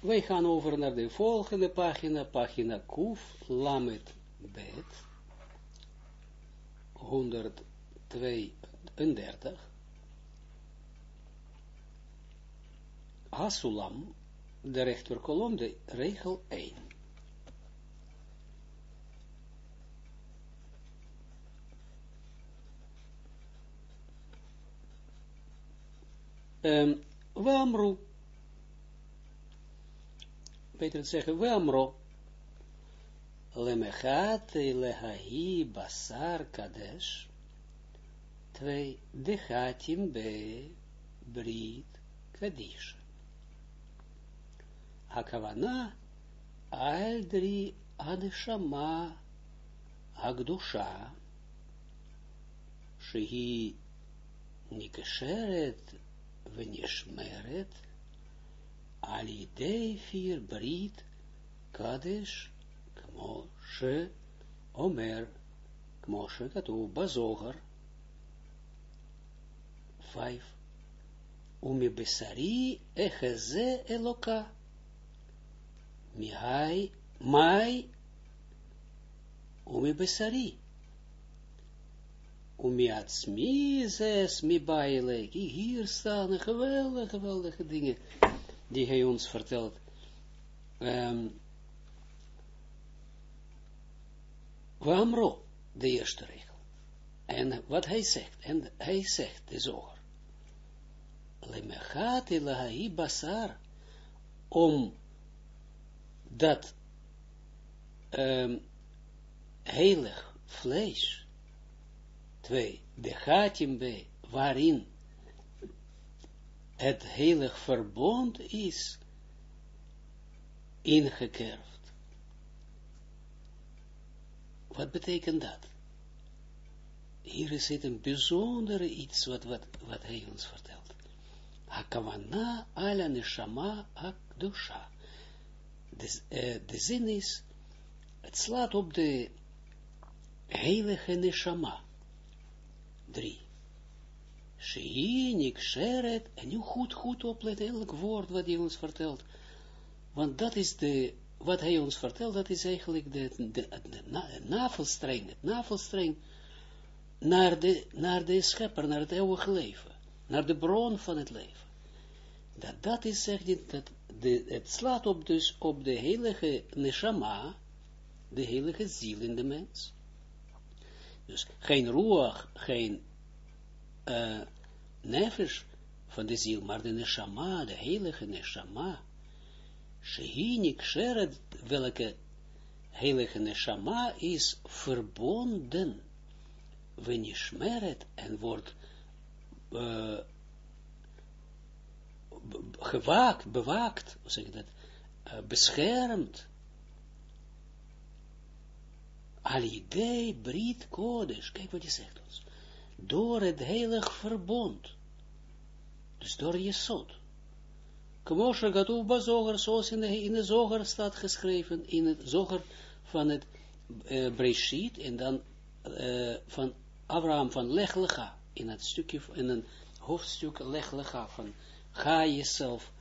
wij gaan over naar de volgende pagina, pagina Kuf, Lamet Bet, 132. Asulam, de rechterkolom, de regel 1. Um, Wamru, beter te zeggen, Wamro, lemechat lehahi basar kadesh, twee, dechatim be brit kadish. Hakavana al drie adeshama agdusha, shehi nikesheret venishmeret, alidei vier brit kadesh, kmo she omer, kmo katu bazogar, vijf, umi besari echeze eloka, Mihai, mai, umi besari. Umi atzmi, zes, mi baile. Hier staan geweldige, geweldige dingen die hij ons vertelt. Um, Wamro, de eerste regel. En wat hij zegt, en hij zegt, de zoger. Lemechati lahai basar, om dat um, heilig vlees, twee, de gatim bij, waarin het heilig verbond is ingekerfd. Wat betekent dat? Hier zit een bijzondere iets wat, wat, wat hij ons vertelt. Hakavana ala neshama akdusha de, uh, de zin is, het slaat op de heilige neshama. Drie. Shei sheret, en nu goed, goed opletten, elk woord wat hij ons vertelt. Want dat is de, wat hij ons vertelt, dat is eigenlijk de, de, de, navelstreng, het navelstreng naar de, naar de schepper, naar het eeuwige leven, naar de bron van het leven. Dat, dat is, zegt dat de, het slaat op dus op de heilige neshama, de heilige ziel in de mens. Dus geen ruach, geen uh, nefesh van de ziel, maar de neshama, de heilige neshama. Shehinik sheret, welke heilige neshama is verbonden, wenishmeret, en wordt uh, gewaakt, bewaakt, hoe zeg ik dat, uh, beschermd. Alidei Brit Kodesh, kijk wat hij zegt ons, door het heilig verbond, dus door Jesod. Kmoshe Gatuv Bazoger, zoals in de, in de zoger staat geschreven, in het zoger van het uh, Breshit, en dan uh, van Abraham van Lechlecha, in het stukje, in een hoofdstuk Lechlecha van Ga jezelf,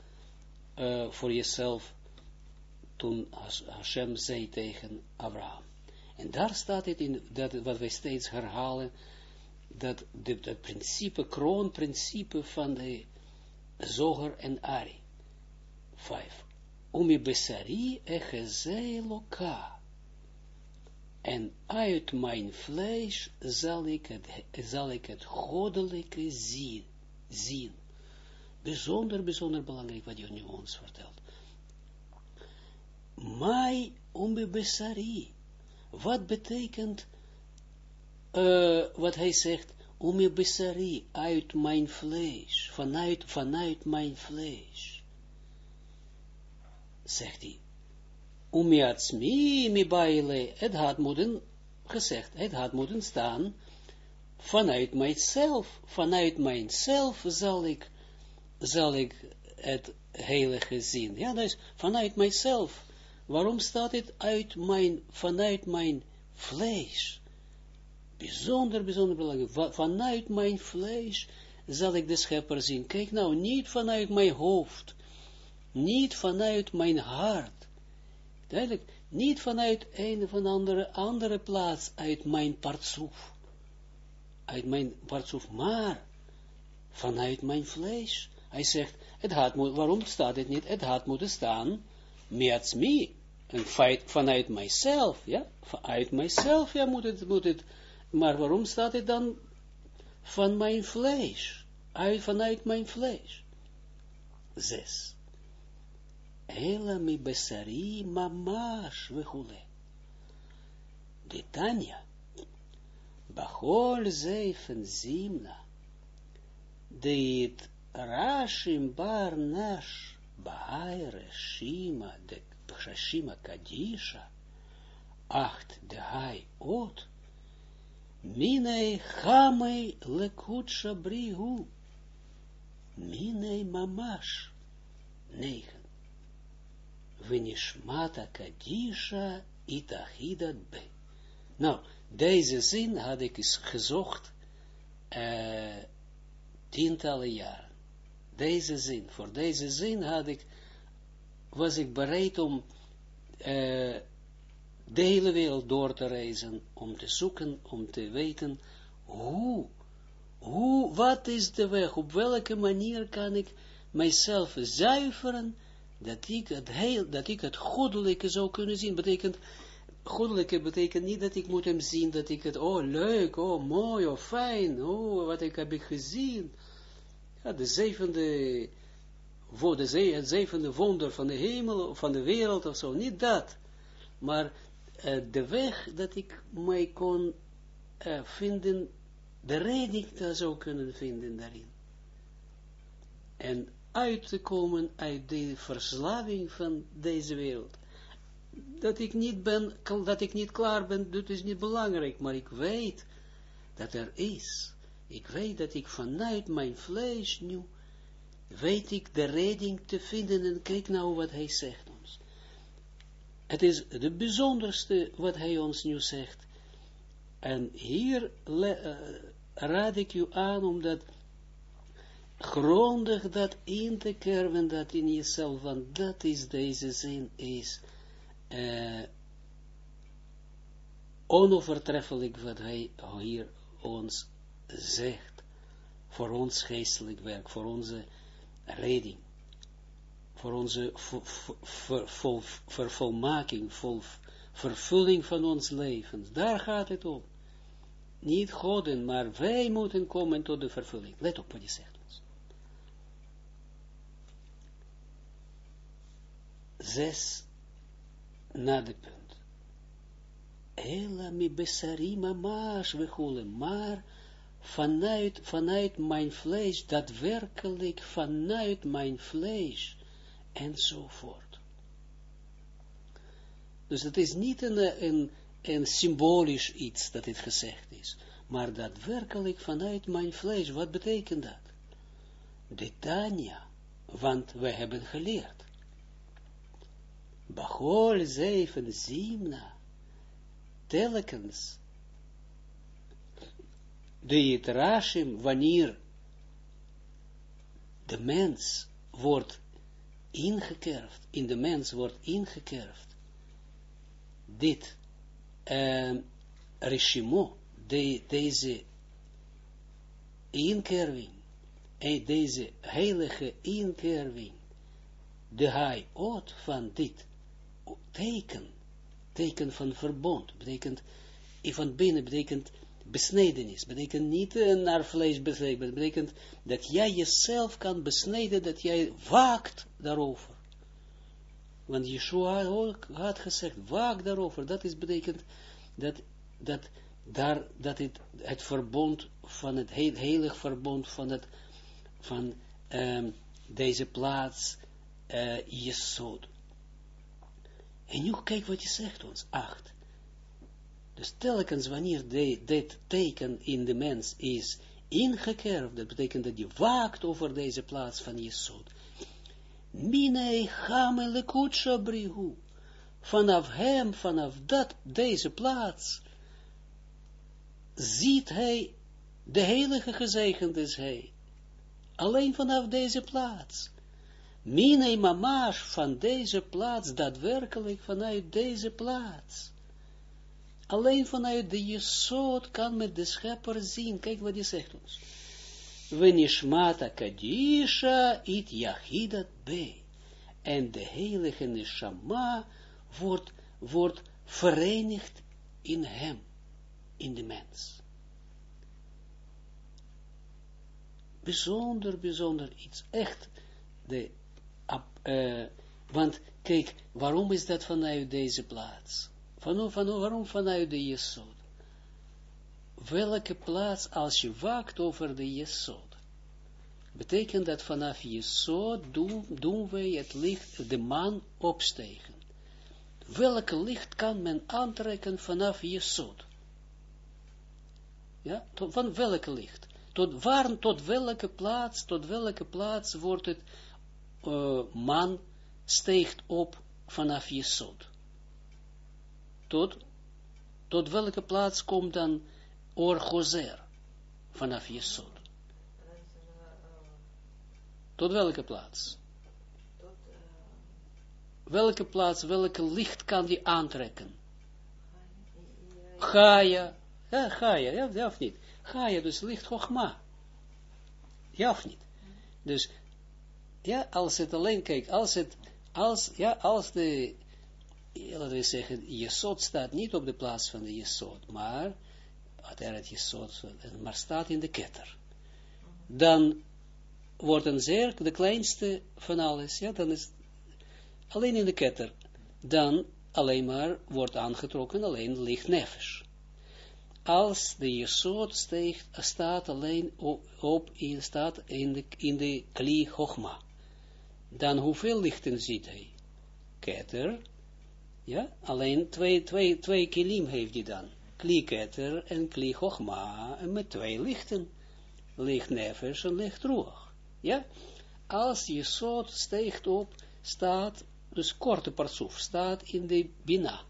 uh, voor jezelf, toen Hashem zei tegen Abraham. En daar staat het in, dat, wat wij steeds herhalen, dat het principe, kroonprincipe van de Zoger en Ari. Vijf. Umi besari echezei loka. En uit mijn vlees zal ik het, zal ik het goddelijke zien. zien. Bijzonder, bijzonder belangrijk wat je nu ons vertelt. Mai umbe besari. Wat betekent, uh, wat hij zegt, umbe besari, uit mijn vlees, vanuit, vanuit mijn vlees. Zegt hij. Umiatsmi mi baile, het had moeten, gezegd, het had moeten staan, vanuit mijzelf, vanuit mijzelf zal ik zal ik het heilige zien. Ja, dus vanuit mijzelf. Waarom staat het uit mijn, vanuit mijn vlees? Bijzonder, bijzonder belangrijk. Vanuit mijn vlees zal ik de schepper zien. Kijk nou, niet vanuit mijn hoofd. niet vanuit mijn hart. Duidelijk, niet vanuit een of andere, andere plaats uit mijn partsoef. Uit mijn partsoef, maar vanuit mijn vlees. Hij zegt, het waarom staat het niet? Het had moeten staan, me, een feit vanuit mijzelf, ja, vanuit mijzelf, ja, moet het, moet het, maar waarom staat het dan van mijn vlees? Uit, vanuit mijn vlees. Zes. Ela mi besari mamash vechule. De Tanya. Bachol zeifen zimna. Dit rashim bar nash. Baire shima de shima kadisha. Acht de hai ot. Minei chamei lekutsha brihu. Minei mamash. Negen. Venishmata Kadisha itachidat be. Nou, deze zin had ik eens gezocht uh, tientallen jaren. Deze zin, voor deze zin had ik, was ik bereid om uh, de hele wereld door te reizen, om te zoeken, om te weten hoe, hoe, wat is de weg, op welke manier kan ik mijzelf zuiveren, dat ik het heel, dat ik het goddelijke zou kunnen zien, betekent, goddelijke betekent niet dat ik moet hem zien, dat ik het, oh leuk, oh mooi, oh fijn, oh wat ik heb ik gezien, ja, de zevende, voor de het zevende wonder van de hemel, van de wereld of zo, niet dat, maar uh, de weg dat ik mij kon uh, vinden, de redding zou kunnen vinden daarin. En uit te komen uit de verslaving van deze wereld. Dat ik niet ben, dat ik niet klaar ben, dat is niet belangrijk, maar ik weet dat er is. Ik weet dat ik vanuit mijn vlees nu, weet ik de redding te vinden, en kijk nou wat hij zegt. Het is het bijzonderste wat hij ons nu zegt. En hier uh, raad ik u aan, omdat grondig dat in te kerven, dat in jezelf, want dat is deze zin, is uh, onovertreffelijk wat hij hier ons zegt, voor ons geestelijk werk, voor onze redding, voor onze vervolmaking, vol vervulling van ons leven. Daar gaat het om. Niet Goden, maar wij moeten komen tot de vervulling. Let op wat je zegt. zes na de punt. Ela mi besari mamash we maar vanuit, vanuit mijn vlees, daadwerkelijk vanuit mijn vlees, enzovoort. Dus het is niet een, een, een symbolisch iets dat dit gezegd is, maar daadwerkelijk vanuit mijn vlees. Wat betekent dat? De Tanya, want we hebben geleerd Bachol zeven zimna, telkens, de het rashim, wanneer de mens wordt ingekerfd, in de mens wordt ingekerfd, dit uh, reshimo, de, deze inkerving, en deze heilige inkerving, de hij oot van dit teken, teken van verbond, betekent, van binnen betekent besnedenis, betekent niet naar vlees besneden, betekent dat jij jezelf kan besneden, dat jij waakt daarover. Want Yeshua had gezegd, waak daarover, dat is betekent dat, dat, daar, dat het, het verbond van het heilig verbond van, het, van um, deze plaats uh. En nu kijk wat je zegt ons, acht. Dus telkens wanneer dit teken in de mens is ingekerfd, dat betekent dat je waakt over deze plaats van Jesod. Minei kutsha brihu. Vanaf hem, vanaf dat, deze plaats, ziet hij, de heilige gezegend is hij. Alleen vanaf deze plaats. Mine mamash van deze plaats, daadwerkelijk vanuit deze plaats. Alleen vanuit de Jesod kan men de schepper zien. Kijk wat hij zegt ons. Venishmata kadisha it yachidat be. En de heilige neshama wordt, wordt verenigd in hem, in de mens. Bijzonder, bijzonder iets. Echt, de, uh, want kijk, waarom is dat vanuit deze plaats? Van, van, waarom vanuit de Jesod? Welke plaats, als je waakt over de Jesod, betekent dat vanaf Jesod doen, doen wij het licht, de maan opstegen. Welke licht kan men aantrekken vanaf Jesod? Ja, tot, van welke licht? Tot waar, tot welke plaats, tot welke plaats wordt het uh, man steegt op vanaf Jesod? Tot, tot welke plaats komt dan Orgozer vanaf Jesod? Tot welke plaats? Welke plaats, welke licht kan die aantrekken? Gaia. Ja, Gaia, ja, ja of niet? Gaia, dus licht Chogma. Ja of niet? Dus, ja, als het alleen, kijk, als het, als, ja, als de, laten we zeggen, Jesod staat niet op de plaats van de Jesod, maar, het Jesod, maar staat in de ketter. Dan wordt een zeer, de kleinste van alles, ja, dan is alleen in de ketter. Dan alleen maar wordt aangetrokken alleen licht nefesh. Als de jesot steekt, staat alleen op, in, staat in de, in de kli chogma. Dan hoeveel lichten ziet hij? Ketter, ja, alleen twee, twee, twee kilim heeft hij dan. Kli ketter en kli chogma, en met twee lichten. Licht nefesh en licht roeg. Ja, als je soort steekt op, staat, dus korte parsoef, staat in de bina.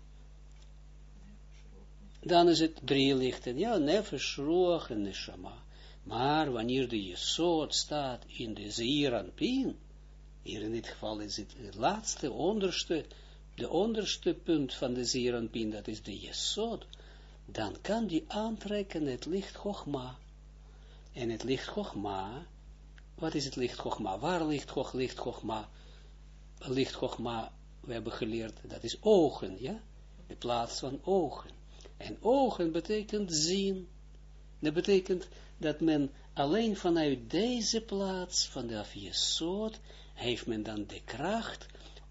Dan is het drie lichten, ja, nefesh, roog en neshama. Maar wanneer de jesot staat in de zeeranpin, hier in dit geval is het het laatste, onderste, de onderste punt van de zeeranpin, dat is de jesot, dan kan die aantrekken het licht Chogma. En het licht Chogma wat is het licht Chogma? Waar ligt licht Chogma? Licht Chogma, we hebben geleerd, dat is ogen, ja? De plaats van ogen. En ogen betekent zien. Dat betekent dat men alleen vanuit deze plaats, van de heeft men dan de kracht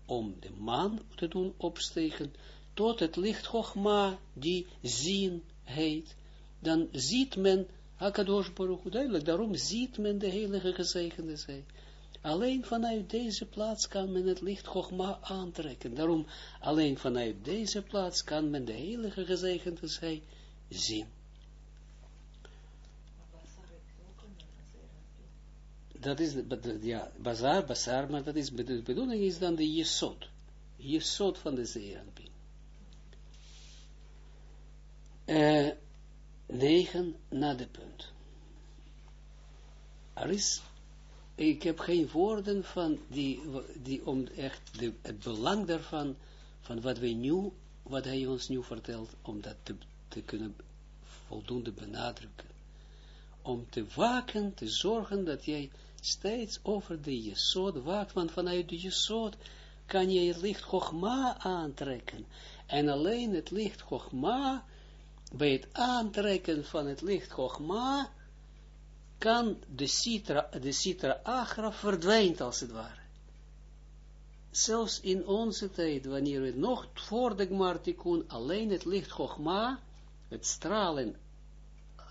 om de man te doen opstegen tot het licht Chogma, die zien heet. Dan ziet men Hakadosh Baruch duidelijk, daarom ziet men de heilige gezegende zij. Alleen vanuit deze plaats kan men het licht Chogma aantrekken. Daarom, alleen vanuit deze plaats kan men de heilige gezegende zij zien. Dat is, ja, bazaar, bazaar, maar dat is, de bedoeling is dan de jesot. Jesot van de zeeranpin. Uh, 9 na de punt. Er is, ik heb geen woorden van die, die om echt de, het belang daarvan, van wat wij nu, wat hij ons nu vertelt, om dat te, te kunnen voldoende benadrukken. Om te waken, te zorgen dat jij steeds over de jesod waakt, want vanuit de jesod kan je het licht Chogma aantrekken. En alleen het licht Chogma bij het aantrekken van het licht Chogma, kan de citra, de citra agra verdwijnt als het ware. Zelfs in onze tijd, wanneer we nog voor de Gmartikun alleen het licht Chogma, het stralen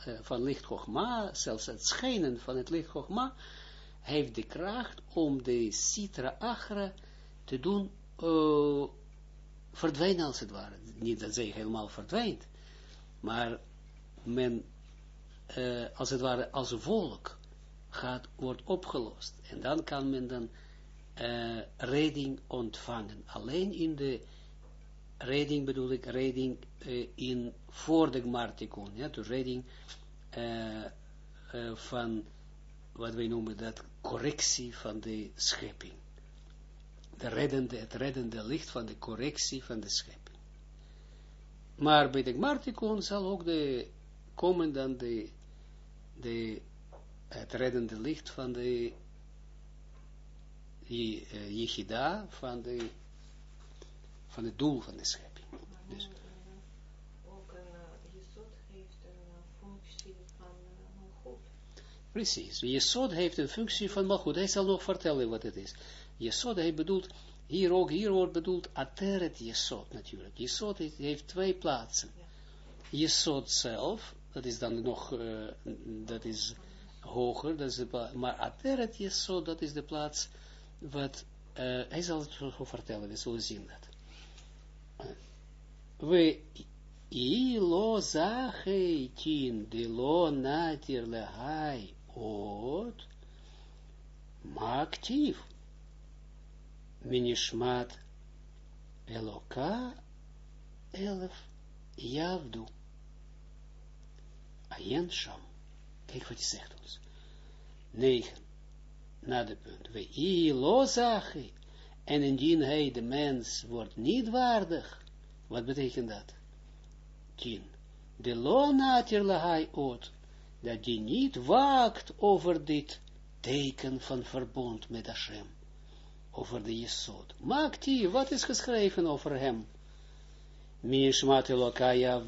uh, van licht Chogma, zelfs het schijnen van het licht Chogma, heeft de kracht om de citra agra te doen uh, verdwijnen als het ware. Niet dat zij helemaal verdwijnt, maar men, uh, als het ware, als volk gaat, wordt opgelost. En dan kan men dan uh, redding ontvangen. Alleen in de redding bedoel ik, redding in voor de Gmartikon, ja, dus redding van, wat wij noemen dat, correctie van de schepping. de reddende, het reddende licht van de correctie van de schepping. Maar bij de Gmartikon zal ook de, komen dan de, het reddende licht van de Yichida, van, de, van het doel van de schepping. Dus, Precies, Jesod heeft een functie van Malchut. Hij zal nog vertellen wat het is. Jesod, hij bedoelt, hier ook, hier wordt bedoeld Ateret Jesod natuurlijk. Jesod heeft, heeft twee plaatsen. Jesod zelf, dat is dan nog, uh, dat is hoger, dat is de maar Ateret Jesod, dat is de plaats wat, uh, hij zal het zo vertellen, we zullen zien dat. We ilo tin de lo natir lehai ot actief minishmat eloka elf javdu ayen sham kijk wat hij zegt ons 9 na de punt we i lozachi en indien hij de mens wordt niet waardig wat betekent dat 10 de lo natir lahai ot dat die niet waakt over dit teken van verbond met Hashem over de Jesod. Maakt hij, wat is geschreven over hem? Mishmat Elokai.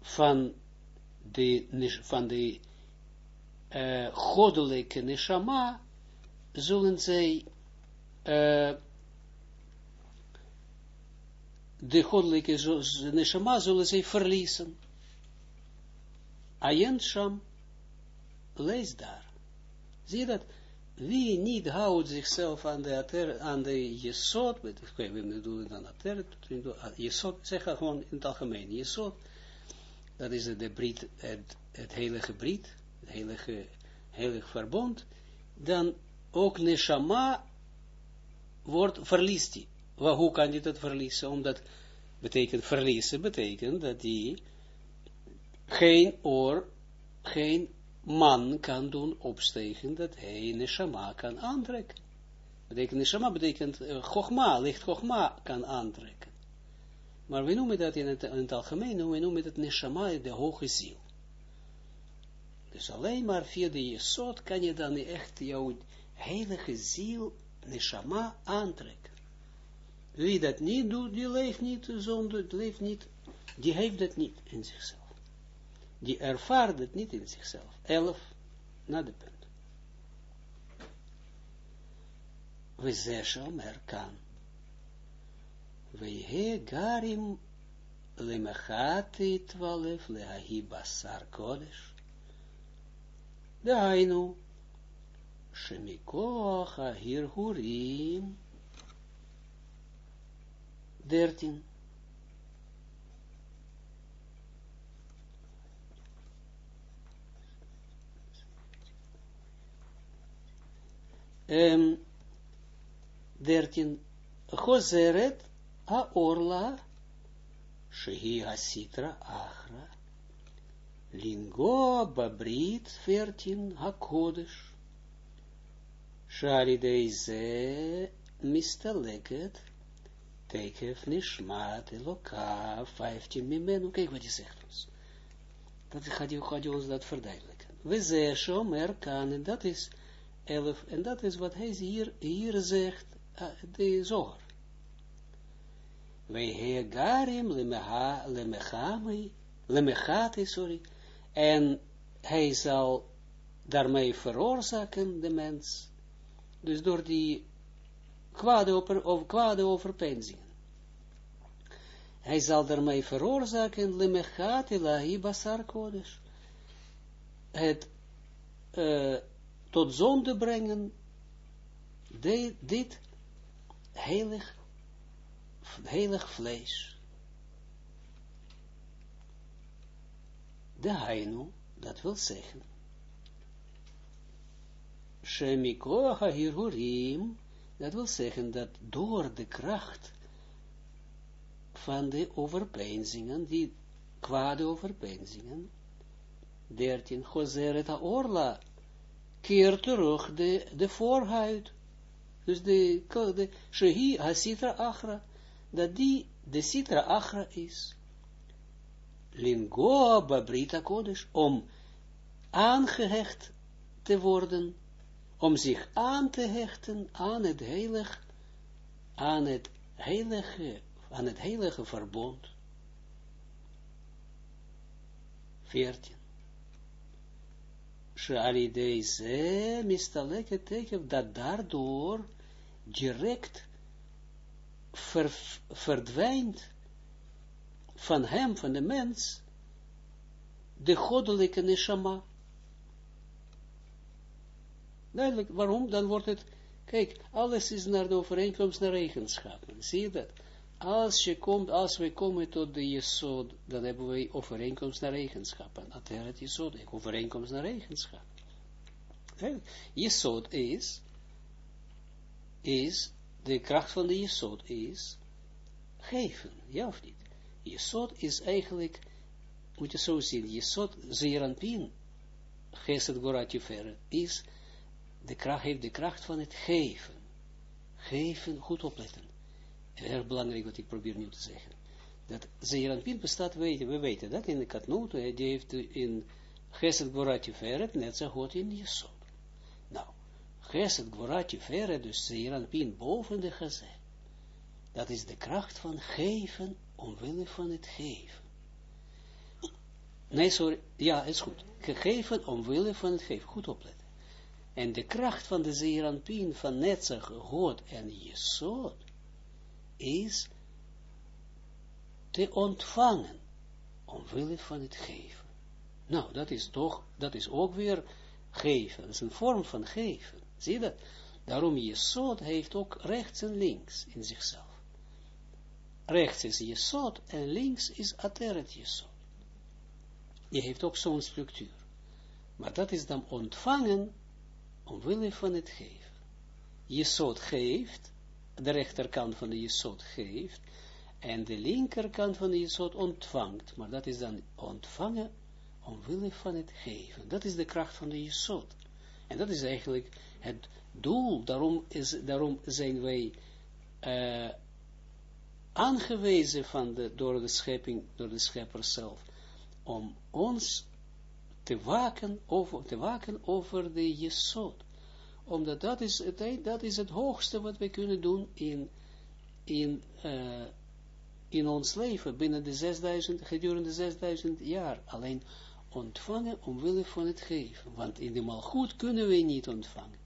Van de, van de uh, goddelijke neshama zullen zij de goddelijke neshama zullen zij verliezen. Ayen Sham, lees daar. Zie je dat? wie niet houdt zichzelf aan de, ater, aan de jesot, we bedoelen dan ater, jesot, zeg gewoon in het algemeen, jesot, dat is de brit, het, het heilige het heilige, heilige verbond, dan ook neshama wordt, verliest die. Hoe kan je dat verliezen? Omdat, betekent verliezen, betekent dat die geen oor, geen man kan doen opstegen, dat hij neshama kan aantrekken. Betekent neshama, betekent uh, chogma, licht chogma kan aantrekken. Maar we noemen dat in het, algemeen, we noemen dat neshama de hoge ziel. Dus alleen maar via de jesot kan je dan echt jouw heilige ziel, neshama, aantrekken. Wie dat niet doet, die leeft niet zonder, leeft niet, die heeft dat niet in zichzelf die ervaart het niet in zichzelf. Elf, na de punt. We zesham erkan. We he garim lemechati twalef lehahi basar kodesh. Dainu, shemikoach ahirhurim. Dertien. Um, 13, Chozeret Aorla, Shehi Hasitra Achra, Lingo Babrit 14, Hakodesh, Shari Deize Mistaleket, Tekef Nishmat Eloka 15 Mimenu, kijk wat hij zegt ons. Dat gaat hij, ons dat verduidelijken. We zeggen, dat is 11, en dat is wat hij hier, hier zegt, uh, de zoger. Wij hegarim lemechami, lemechati, sorry, en hij zal daarmee veroorzaken, de mens, dus door die kwade, over, of kwade. Hij zal daarmee veroorzaken, lemechati lahi basar kodesh, het, uh, tot zonde brengen, de, dit heilig, heilig vlees. De heino, dat wil zeggen, Shemikoha hirhurim, dat wil zeggen dat door de kracht van de overpeinzingen, die kwade overpeinzingen, 13, het Orla, keer terug de, de voorhuid. Dus de, de Shehi Hasitra Achra, dat die de Sitra Achra is. Lingoa Babrita Kodesh, om aangehecht te worden, om zich aan te hechten aan het heilig, aan het heilige, aan het heilige verbond. 14. Shalideze mistaleket teken dat daardoor direct ver, verdwijnt van hem, van de mens, de goddelijke neshama. Duidelijk, waarom? Dan wordt het, kijk, alles is naar de overeenkomst naar eigenschappen. Zie je dat? Als, je komt, als we komen tot de Jesod, dan hebben we overeenkomst naar eigenschappen. Ateret Jesod, overeenkomst naar eigenschappen. Jesod is, is, de kracht van de Jesod is, geven, ja of niet? Jesod is eigenlijk, moet je zo zien, Jesod, Zeranpin, Geset Gorat is, de kracht, heeft de kracht van het geven. Geven, goed opletten. Erg belangrijk wat ik probeer nu te zeggen. Dat Zeranpin bestaat, weten, we weten dat in de Katnoot, die heeft in Geset Gorat Tiferet, net zo goed in Jesod. Nou, Geset Gorat Tiferet, dus Zeranpin boven de Gezet. Dat is de kracht van geven omwille van het geven. Nee, sorry. Ja, is goed. Gegeven omwille van het geven. Goed opletten. En de kracht van de Zeranpien van Netzach, God en Jesod is te ontvangen omwille van het geven. Nou, dat is toch, dat is ook weer geven. Dat is een vorm van geven. Zie je dat? Daarom Jesod heeft ook rechts en links in zichzelf rechts is Jesod en links is Ateret Jesod. Je heeft ook zo'n structuur. Maar dat is dan ontvangen omwille van het geven. Jesod geeft, de rechterkant van de Jesod geeft, en de linkerkant van de Jesod ontvangt. Maar dat is dan ontvangen omwille van het geven. Dat is de kracht van de Jesod. En dat is eigenlijk het doel, daarom, is, daarom zijn wij uh, aangewezen van de, door de schepping, door de schepper zelf, om ons te waken over, te waken over de Jesod. Omdat dat is, het, dat is het hoogste wat we kunnen doen in, in, uh, in ons leven, binnen de 6000, gedurende 6000 jaar. Alleen ontvangen omwille van het geven. Want in de malgoed kunnen we niet ontvangen.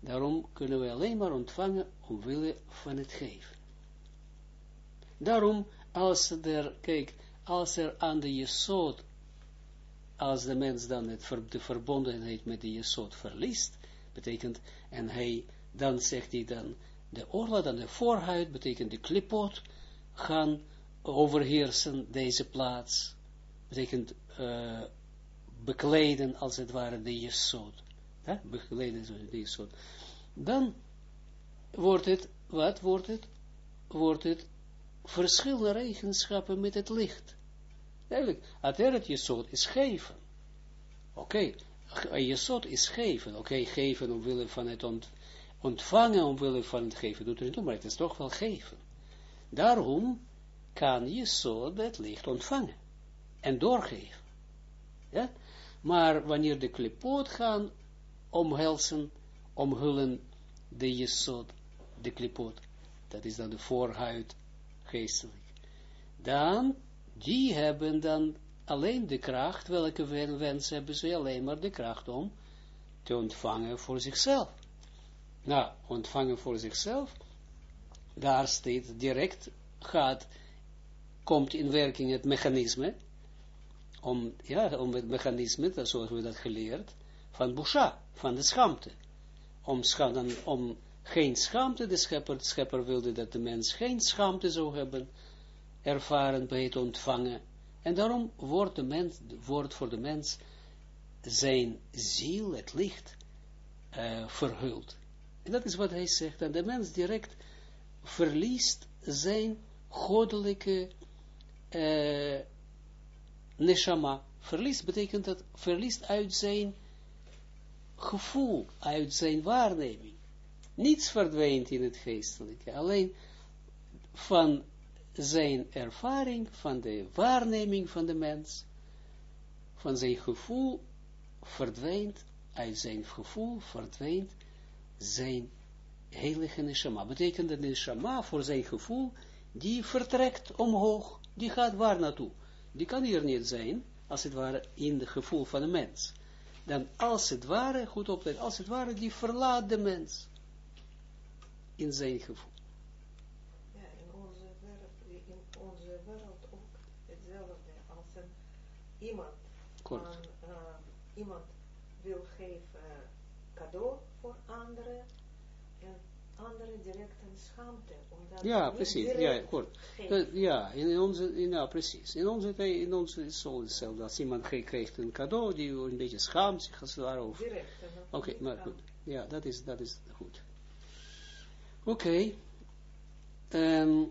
Daarom kunnen we alleen maar ontvangen omwille van het geven. Daarom, als er, kijk, als er aan de jesot, als de mens dan het, de verbondenheid met de jesot verliest, betekent, en hij, dan zegt hij dan, de orla, dan de voorhuid, betekent de klipot, gaan overheersen deze plaats, betekent uh, bekleden, als het ware, de jesot ja, begeleden die soort, dan wordt het, wat wordt het? Wordt het verschillende eigenschappen met het licht. Eigenlijk, Ateret Jesod is geven. Oké, okay. Jesod is geven. Oké, geven omwille van het ont, ontvangen, omwille van het geven, doet er niet toe, maar het is toch wel geven. Daarom kan Jesod het licht ontvangen en doorgeven. Ja? Maar wanneer de klipoot gaan omhelzen, omhullen de jesod, de klipot. Dat is dan de voorhuid geestelijk. Dan, die hebben dan alleen de kracht, welke wens hebben ze alleen maar de kracht om te ontvangen voor zichzelf. Nou, ontvangen voor zichzelf, daar steeds direct gaat, komt in werking het mechanisme, om, ja, om het mechanisme, zoals we dat geleerd, van Busha, van de schaamte. Om, scha om geen schaamte, de schepper, de schepper wilde dat de mens geen schaamte zou hebben, ervaren bij het ontvangen. En daarom wordt, de mens, wordt voor de mens zijn ziel, het licht, uh, verhuld. En dat is wat hij zegt. En de mens direct verliest zijn goddelijke uh, neshama. Verliest betekent dat, verliest uit zijn gevoel, uit zijn waarneming. Niets verdwijnt in het geestelijke, alleen van zijn ervaring, van de waarneming van de mens, van zijn gevoel verdwijnt, uit zijn gevoel verdwijnt zijn heilige neshama. Betekent dat neshama voor zijn gevoel, die vertrekt omhoog, die gaat waar naartoe? Die kan hier niet zijn, als het ware, in het gevoel van de mens. Dan als het ware, goed opletten, als het ware, die verlaat de mens in zijn gevoel. Ja, in onze wereld, in onze wereld ook hetzelfde. Als een iemand, aan, eh, iemand wil geven cadeau voor anderen, en anderen direct een schaamte. Omdat Ja, precies, ja, kort. Dat- Ja, in onze, in, ja, precies. In onze, tijd- in onze is zo hetzelfde. Als iemand krijgt een cadeau, die een beetje schaamt zich als het ware over. Direct. Oké, niet maar goed. Ja, dat is, dat is goed. Oké. Ehm,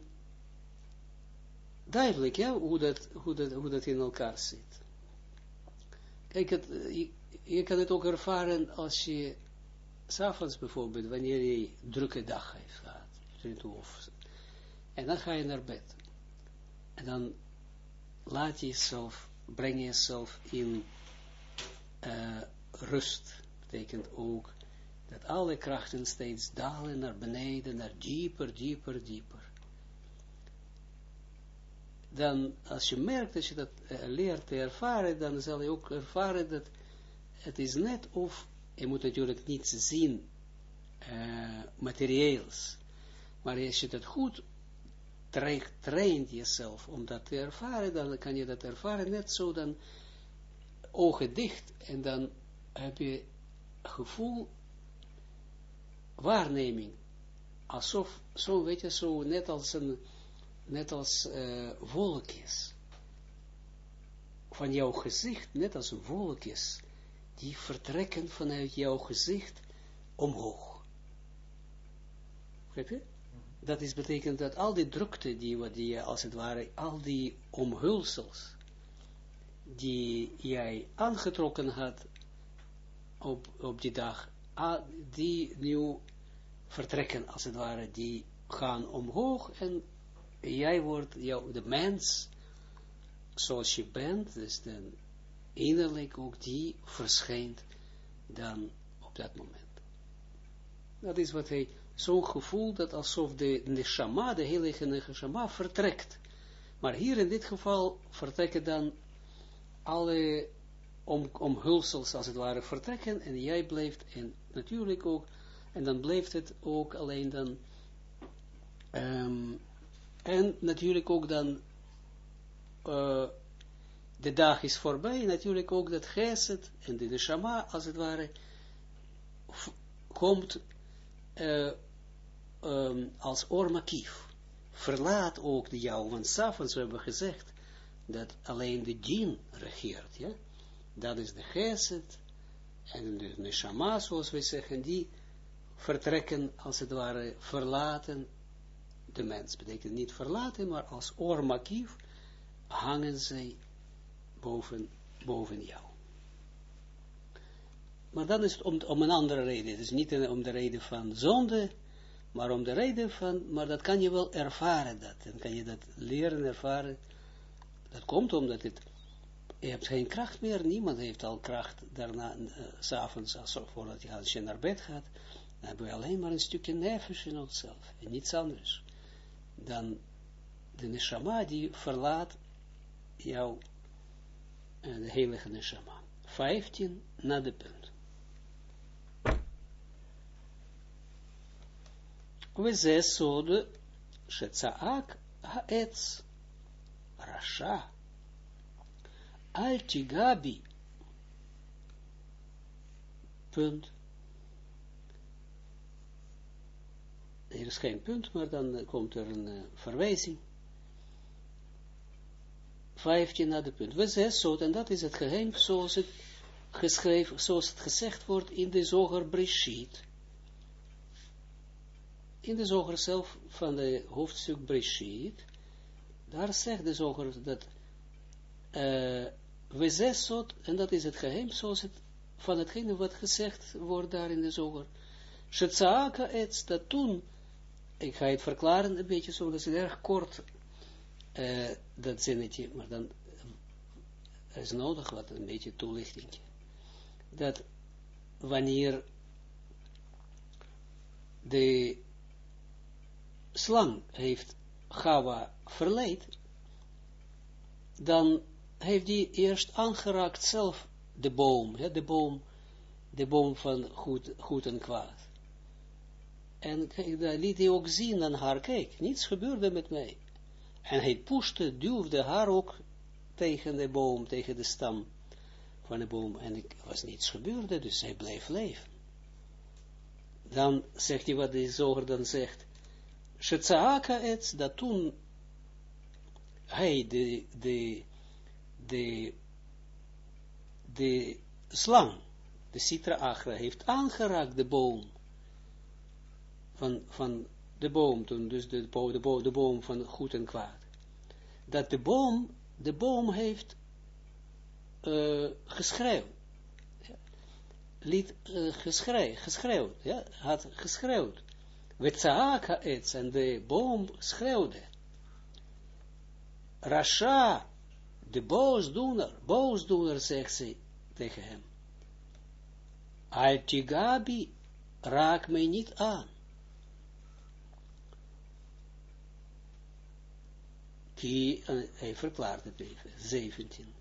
duidelijk, ja, hoe dat, hoe, dat, hoe dat in elkaar zit. Kijk, het, eh, je, kan het ook ervaren als je, s'avonds bijvoorbeeld, wanneer je een drukke dag heeft gehad, en dan ga je naar bed. En dan laat je jezelf, breng je jezelf in eh, rust. Betekent ook dat alle krachten steeds dalen naar beneden, naar dieper, dieper, dieper. Dan, als je merkt dat je dat eh, leert te ervaren, dan zal je ook ervaren dat het is net of, je moet natuurlijk niet zien eh, materieels, maar als je dat goed tra- traint jezelf om dat te ervaren, dan kan je dat ervaren net zo, dan ogen dicht en dan heb je gevoel, waarneming, alsof, zo weet je, zo net als een, net als eh wolkjes, van jouw gezicht, net als wolkjes, die vertrekken vanuit jouw gezicht omhoog. Begrijp je? Dat is betekent dat al die drukte, die, wat die als het ware, al die omhulsels, die jij aangetrokken had op, op die dag, die nu vertrekken, als het ware, die gaan omhoog en jij wordt, jou, de mens, zoals je bent, dus dan innerlijk ook die verschijnt dan op dat moment. Dat is wat hij, zo'n gevoel dat alsof de neshama, de heilige neshama, vertrekt. Maar hier in dit geval vertrekken dan alle om, omhulsels als het ware vertrekken en jij blijft en natuurlijk ook, en dan blijft het ook alleen dan, ehm, en natuurlijk ook dan, eh, de dag is voorbij, natuurlijk ook dat geset en de neshama als het ware komt eh, ehm, als ormakief. Verlaat ook de jou, want s'avonds we hebben gezegd dat alleen de djinn regeert, ja. Dat is de geset en de neshama, zoals wij zeggen, die vertrekken, als het ware, verlaten de mens. Betekent niet verlaten, maar als ormakief hangen zij boven, boven jou. Maar dan is het om, om een andere reden. Het is niet om de reden van zonde, maar om de reden van, maar dat kan je wel ervaren, dat. Dan kan je dat leren, ervaren. Dat komt omdat je hebt geen kracht meer, niemand heeft al kracht daarna, uh, s'avonds, voordat je, als je naar bed gaat, dan hebben we alleen maar een stukje nefesh in onszelf, en niets anders dan de neshama die verlaat jouw eh, de heilige neshama. 15 na de punt. We zes zoden, Shetzaak haetz, Rasha, Altigabi, punt Er is geen punt, maar dan uh, komt er een uh, verwijzing. 15 naar de punt. We zes zoot, en dat is het geheim zoals het geschreven, zoals het gezegd wordt in de zoger Breshit in de zoger zelf van de hoofdstuk Breshit, daar zegt de zoger dat uh, we zesot, en dat is het geheim zoals het van hetgene wat gezegd wordt daar in de zoger. Shetzaaka etz, dat toen, ik ga het verklaren een beetje zo, dat is erg kort, uh, dat zinnetje, maar dan uh, is nodig wat een beetje toelichting. Dat wanneer de slang heeft Gawa verleid, dan heeft hij eerst aangeraakt zelf de boom, de boom, de boom van goed, goed en kwaad. En dan liet hij ook zien aan haar, kijk, niets gebeurde met mij. En hij pushte, duwde haar ook tegen de boom, tegen de stam van de boom. En er was niets gebeurde, dus hij bleef leven. Dan zegt hij wat de zoger dan zegt. Shetzaaka et, dat toen hij de, de, de, de slang, de citra agra, heeft aangeraakt de boom van, van de boom toen, dus de, de, boom, de boom van goed en kwaad. Dat de boom, de boom heeft uh, geschreeuwd. Liet uh, geschreeuwd, ja, had geschreeuwd. Wetzaaka ets, en de boom schreeuwde. Rasha, de boosdoener, boosdoener, zegt ze tegen hem. Altigabi, raak mij niet aan. Ki, uh, hij verklaart het even, 17.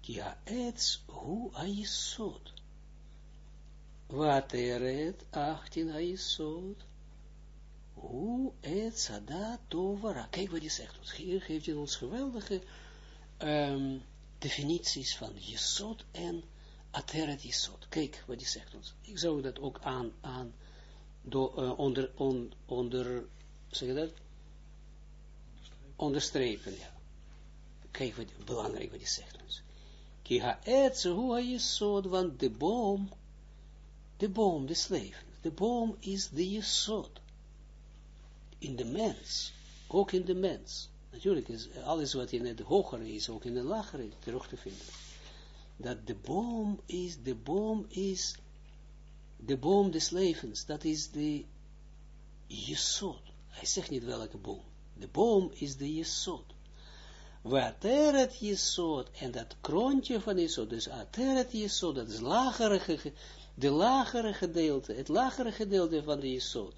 Ki haetz hu aisod. Wat eret 18 aisod. Hu etz adat tovara. Kijk wat hij zegt ons. Hier geeft hij ons geweldige um, definities van jesod en ateret jesod. Kijk wat hij zegt ons. Ik zou dat ook aan, aan do, uh, onder, on, onder, zeg je dat? Onderstrepen, ja. Kijk wat belangrijk wat hij zegt ons. Ki haetze hu ha want de boom, de boom des levens, de boom is de jesod. In de mens, ook in de mens. Natuurlijk is alles wat in het hogere is, ook in de lagere terug te vinden. Dat de boom is, de boom is, de boom des levens, dat is de jesod. Hij zegt niet welke boom. De boom is de jesod. Wateret jesod, en dat kroontje van jesod, dus ateret jesod, dat is lagere, de lagere gedeelte, het lagere gedeelte van de jesod.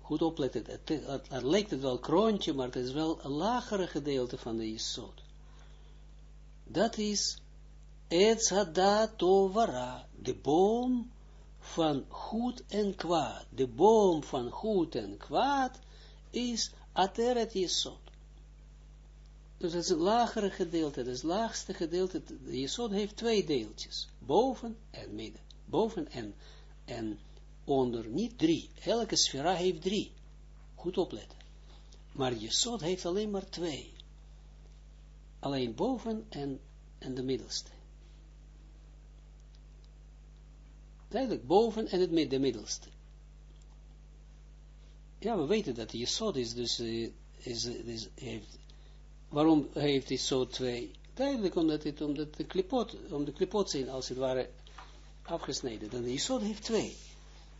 Goed opletten, het, het, lijkt het wel kroontje, maar het is wel een lagere gedeelte van de jesod. Dat is Etzada Tovara, de boom van goed en kwaad. De boom van goed en kwaad is ateret jesod. Dus dat is het lagere gedeelte, is het laagste gedeelte. De jesod heeft twee deeltjes, boven en midden. Boven en, en onder, niet drie. Elke sfera heeft drie. Goed opletten. Maar jesod heeft alleen maar twee. Alleen boven en, en de middelste. Duidelijk, boven en het de middelste ja, we weten dat Jesod is dus, uh, is, is, heeft, waarom heeft Jesod twee? Duidelijk omdat het, omdat de klipot, om de klipot zijn als het ware afgesneden. Dan de Jesod heeft twee.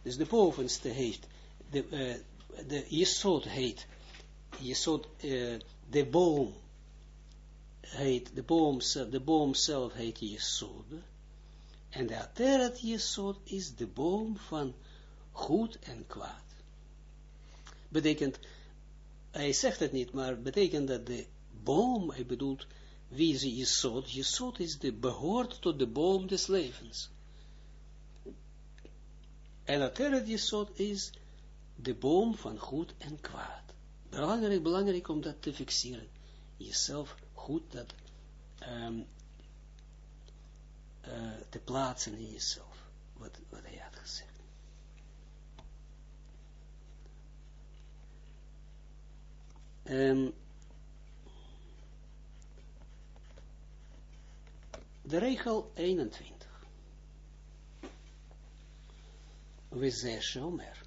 Dus de bovenste heeft, de, uh, heet, Jesod, uh, de boom heet, de boom, de boom zelf heet Jesod. En de Ateret Jesod is de boom van goed en kwaad betekent, hij zegt het niet, maar betekent dat de boom, hij bedoelt, wie is Jesod? Jesod is de, behoort tot de boom des levens. En Ateret Jesod is de boom van goed en kwaad. Belangrijk, belangrijk om dat te fixeren. Jezelf goed dat um, uh, te plaatsen in jezelf. Wat, hij had gezegd. Um, de regel 21. We zeggen shomer.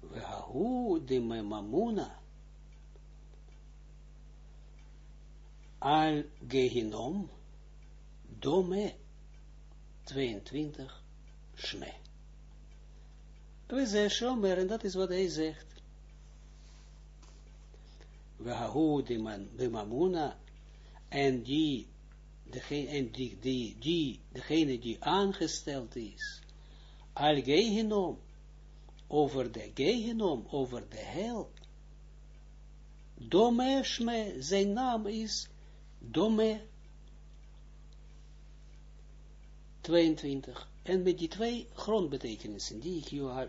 We hahu de mamuna. Al gehinom. dome, 22, shme. We zeggen shomer, en dat is wat hij zegt. We houden man, de mamuna, en die, en die, die, die, degene die aangesteld is, al gehenom, over de gehenom, over de hel, Dome Shme, zijn naam is Dome 22. En met die twee grondbetekenissen die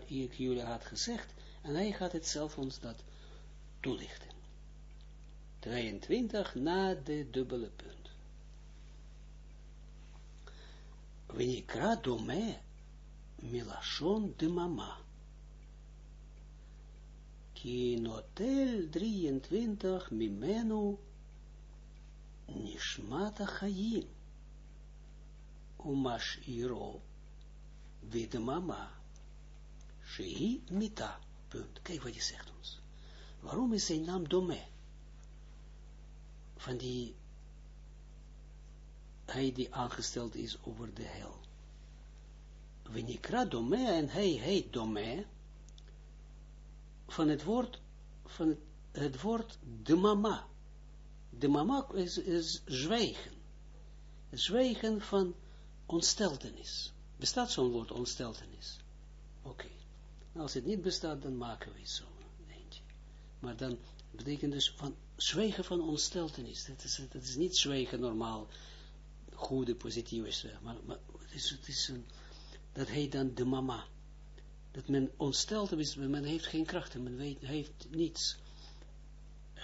ik jullie had gezegd, en hij gaat het zelf ons dat toelichten. 22 na de dubbele punt. Wenikra dome milashon de mama. Ki notel 23 mimenu nishmata chayim. Umash iro mama. Shehi mita. Punt. Kijk wat je zegt ons. Waarom is zijn naam Dome? Van die hij die aangesteld is over de hel. Wenikra Dome en hij heet Dome van het woord, van het, woord de mama. De mama is, is zwijgen. Zwijgen van ontsteltenis. Bestaat zo'n woord ontsteltenis? Oké. Als het niet bestaat, dan maken we zo eentje. Maar dan betekent dus van zwijgen van ontsteltenis. Dat is, dat is niet zwijgen normaal, goede, positieve zwijgen. Maar, maar het is, is een, dat heet dan de mama dat men ontsteld is, men heeft geen krachten, men weet, heeft niets.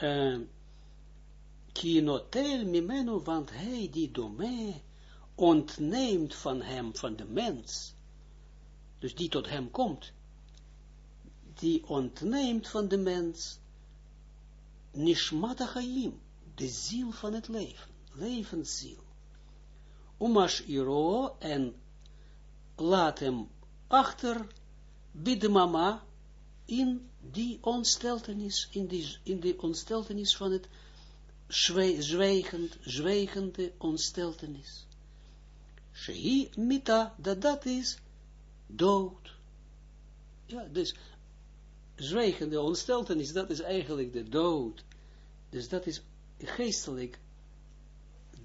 Uh, mimenu, want hij die dome ontneemt van hem, van de mens, dus die tot hem komt, die ontneemt van de mens, nishmata chaim, de ziel van het leven, levensziel. Umash iro en laat hem achter bid mama in die onsteltenis, in die, in die onsteltenis van het zwijgend, zwijgende onsteltenis. Shehi mita, dat dat is dood. Ja, dus zwijgende onsteltenis, dat is eigenlijk de dood. Dus dat is geestelijk,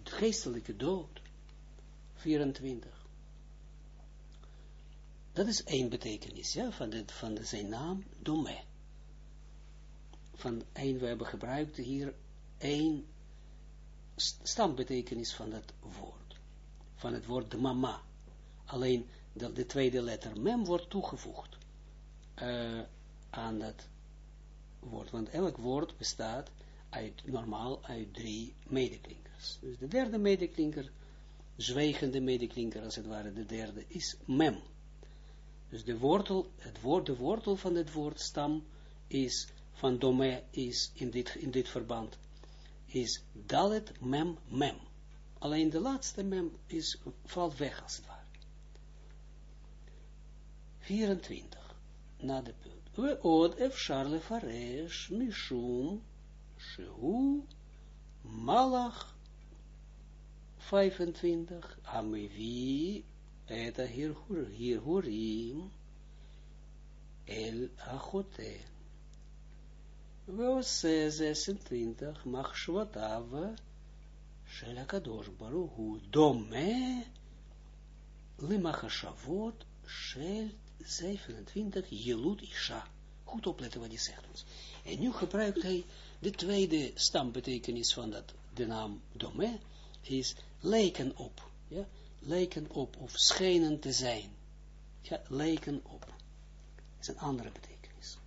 geestelijke dood. 24. Dat is één betekenis, ja, van, de, van zijn naam, Dome. Van één, we hebben gebruikt hier één stambetekenis van dat woord. Van het woord de mama. Alleen de, de tweede letter mem wordt toegevoegd uh, aan dat woord. Want elk woord bestaat uit, normaal uit drie medeklinkers. Dus de derde medeklinker, zwijgende medeklinker als het ware, de derde is mem. Dus de wortel, het woord, de wortel van het woord stam is, van dome is in dit, in dit verband, is dalet mem mem. Alleen de laatste mem is, valt weg als het ware. 24. Na de punt. We od efshar lefaresh mishum shehu malach 25. Amevi et hirhurim el achote. ועושה 26 מחשבותיו של הקדוש ברוך הוא דומה למחשבות של 27 Jelut Isha. Goed opletten wat hij zegt ons. En nu gebruikt hij de tweede stambetekenis van dat, de naam Dome, is lijken op. Ja? lijken op, of schenen te zijn. Ja, lijken op. Dat is een andere betekenis.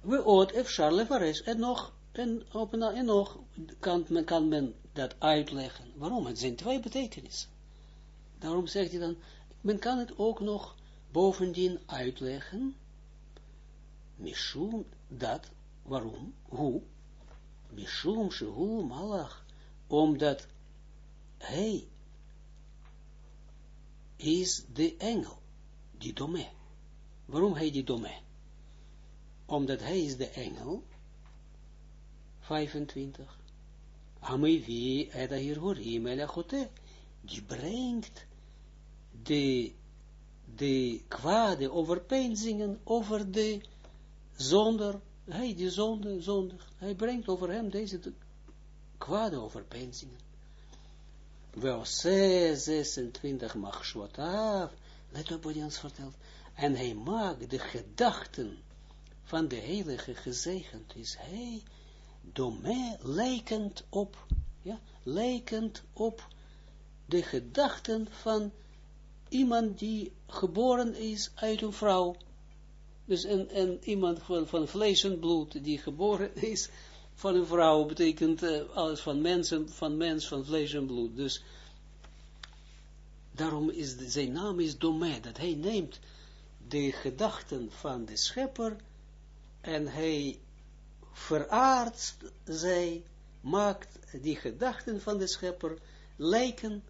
We oot ef charlevares, en nog, en, op, en nog kan men, kan men dat uitleggen. Waarom? Het zijn twee betekenissen. Daarom zegt hij dan, men kan het ook nog bovendien uitleggen, Mishum, dat, waarom, hoe, Mishum, Shehu, Malach, omdat hij is de engel, die dome. Waarom hij die dome? Omdat hij is de engel, 25, Amevi Eda Hirhurim Elachote, die brengt de, de kwade overpeinzingen over de zonder, hij die zonde, zondig, hij brengt over hem deze kwade overpeinzingen. Wel 26 machshvotav, let op wat ons vertelt, en hij maakt de gedachten van de heilige gezegend is hij, dome, lijkend op, ja, lijkend op de gedachten van iemand die geboren is uit een vrouw. Dus een, iemand van, van vlees en bloed die geboren is van een vrouw, betekent uh, alles van mensen, van mens, van vlees en bloed. Dus daarom is de, zijn naam is Dome, dat hij neemt de gedachten van de schepper en hij veraardt zij, maakt die gedachten van de schepper lijken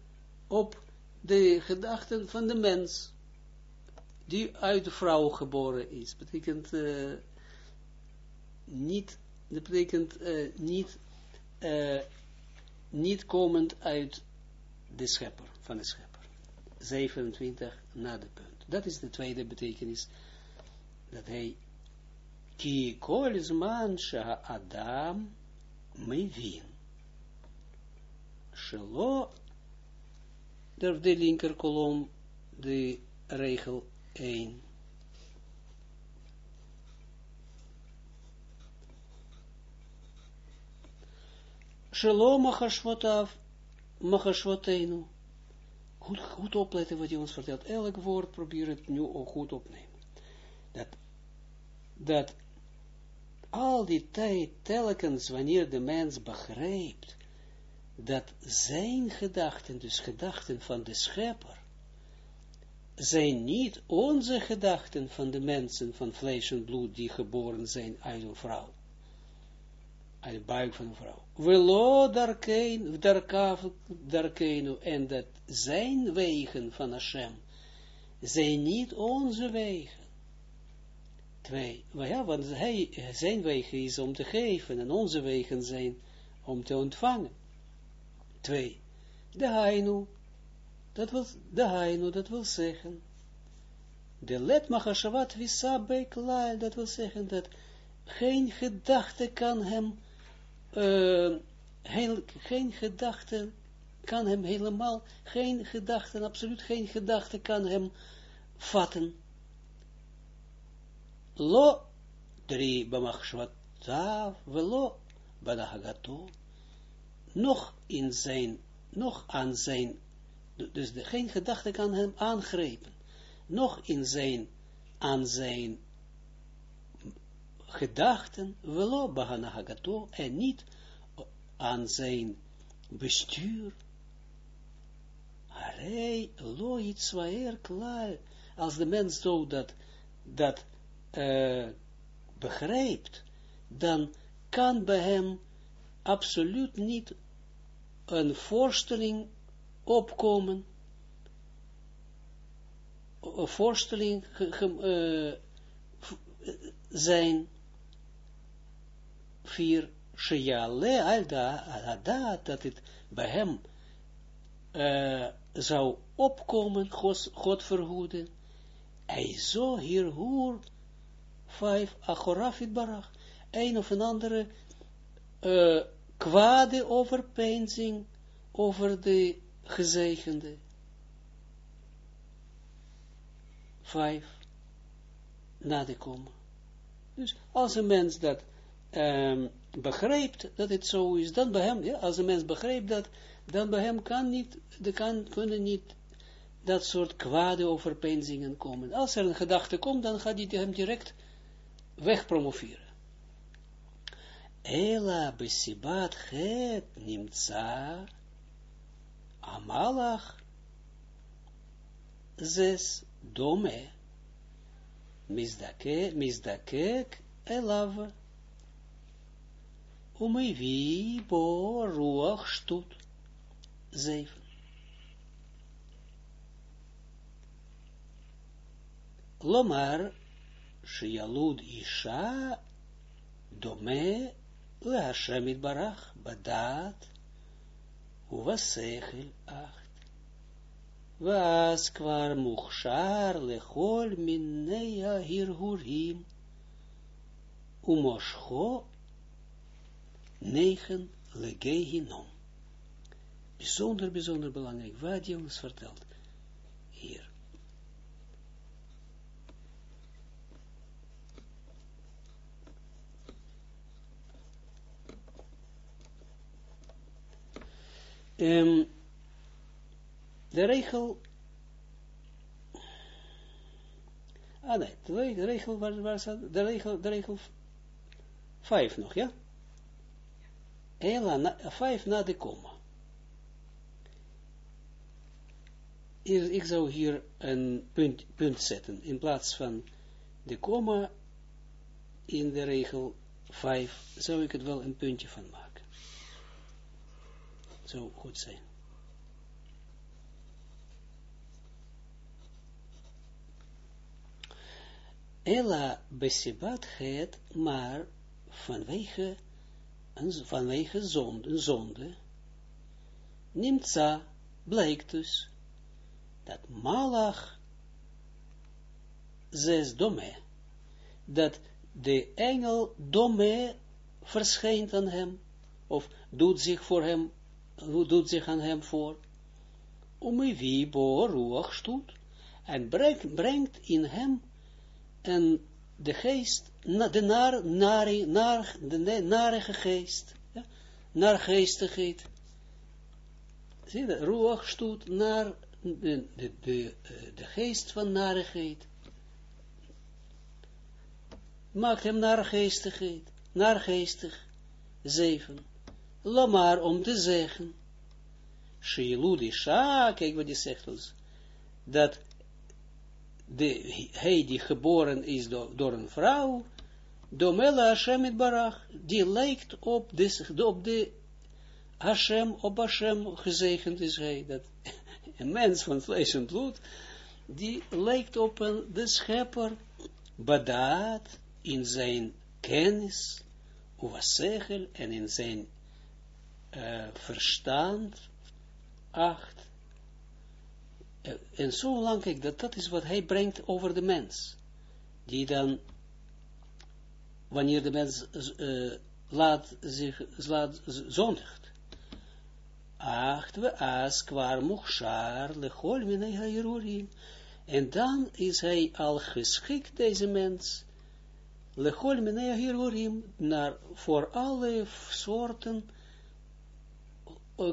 op de gedachten van de mens, die uit de vrouw geboren is. Betekent uh, niet, dat betekent uh, niet, uh, niet komend uit de schepper, van de schepper. 27 na de punt. Dat is de tweede betekenis, dat hij ki zman Adam mevin. Shelo de, de linker kolom, de regel 1. Shalom machashvotav, machashvotenu. Goed, goed opletten wat hij ons vertelt. Elk woord probeer het nu ook goed opnemen. Dat, dat al die tijd, telkens wanneer de mens begrijpt, dat zijn gedachten, dus gedachten van de schepper, zijn niet onze gedachten van de mensen van vlees en bloed die geboren zijn uit een vrouw. Uit de buik van een vrouw. Velo darkenu, en dat zijn wegen van Hashem, zijn niet onze wegen. Twee, maar ja, want zijn wegen is om te geven, en onze wegen zijn om te ontvangen. Twee. De hainu, dat wil, de hainu, dat wil zeggen, de let machashavat visa beklal, dat wil zeggen dat geen gedachte kan hem, heel, geen gedachte kan hem helemaal, geen gedachte, absoluut geen gedachte kan hem vatten. Lo, drie bamachshvatav, velo, banahagato, nog in zijn, nog aan zijn, dus de, geen gedachte kan hem aangrijpen, nog in zijn, aan zijn gedachten, velo bahanahagato, en niet aan zijn bestuur. Harei lo itzwaer klaar, als de mens zo dat, dat uh, begrijpt, dan kan bij hem absoluut niet een voorstelling opkomen, een voorstelling uh, zijn, vier, Sheyale alda, dat het bij hem uh, zou opkomen, God, God hij zo hier hoor, vijf, achorafit barach, een of een andere uh, kwade overpeinzing over de gezegende. Vijf, na de komma. Dus als een mens dat um, begrijpt dat het zo is, dan bij hem, ja, als een mens begrijpt dat, dan bij hem kan niet, de kan, kunnen niet dat soort kwade overpeinzingen komen. Als er een gedachte komt, dan gaat hij hem direct wegpromoveren. Ela besibat het nimtza amalach zes dome mizdakek elav umevi bo ruach stut zeven. Lomar, shialud isha, dome, Hashem Barach, Badat, Uvasechel acht. Was kwar muchshar lechol minneya hirhurim. Umoscho negen legehinom. Bijzonder, bijzonder belangrijk, wat je ons vertelt hier. Um, de regel. Ah nee, de regel, waar? De regel, de regel 5 nog, ja? Ela, 5 na de komma. Ik zou hier een punt, punt zetten, in plaats van de komma in de regel 5, zou ik het wel een puntje van maken. Zou goed zijn. Ella besibat het, maar vanwege, vanwege zonde, zonde, nimtza, blijkt dus, dat malach zes dome, dat de engel dome verschijnt aan hem, of doet zich voor hem, doet zich aan hem voor, om wie bo ruach stoet, en brengt, in hem en de geest, de naar, naar, naar, de narige geest, ja, naar geestigheid, zie je, stoet naar de, de, de, geest van narigheid, maakt hem naargeestigheid, naargeestig, zeven, lamar om te zeggen, Shiiludi Sha, kijk wat die zegt ons, dat de, hij die geboren is do, door een vrouw, Domela Hashem barach, die lijkt op, de, op de Hashem, op Hashem gezegend is hij, dat een mens van vlees en bloed, die lijkt op de schepper, badaat in zijn kennis, uvasechel, en in zijn uh, verstand, acht, uh, en zo lang, kijk, dat, dat is wat hij brengt over de mens, die dan, wanneer de mens uh, laat zich, laat zondigt, acht we as kwar muchshar lechol minei. En dan is hij al geschikt, deze mens, lechol minei naar voor alle soorten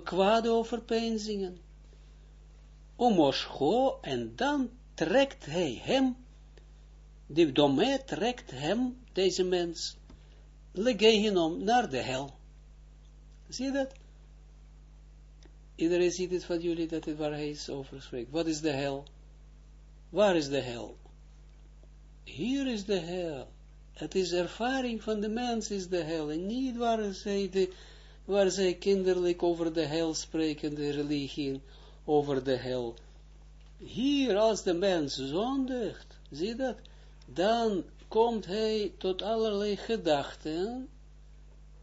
kwade overpeinzingen. Omoscho, en dan trekt hij hem, de dome trekt hem, deze mens, legehinom, naar de hel. Zie je dat? Iedereen ziet het van jullie dat het waar hij is over spreekt. Wat is de hel? Waar is de hel? Hier is de hel. Het is ervaring van de mens is de hel. En niet waar zij, de, waar zij kinderlijk over de hel spreken, de religie over de hel. Hier, als de mens zondigt, zie dat, dan komt hij tot allerlei gedachten,